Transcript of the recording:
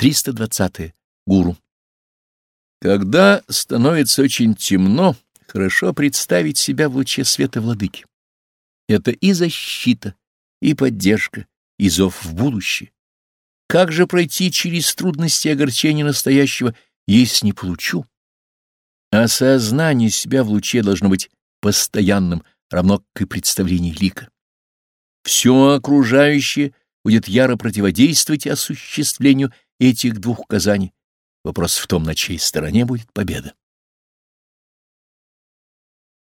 320. Гуру. Когда становится очень темно, хорошо представить себя в луче света владыки. Это и защита, и поддержка, и зов в будущее. Как же пройти через трудности и огорчения настоящего, если не получу? Осознание себя в луче должно быть постоянным, равно как и представление лика. Все окружающее будет яро противодействовать осуществлению этих двух указаний. Вопрос в том, на чьей стороне будет победа.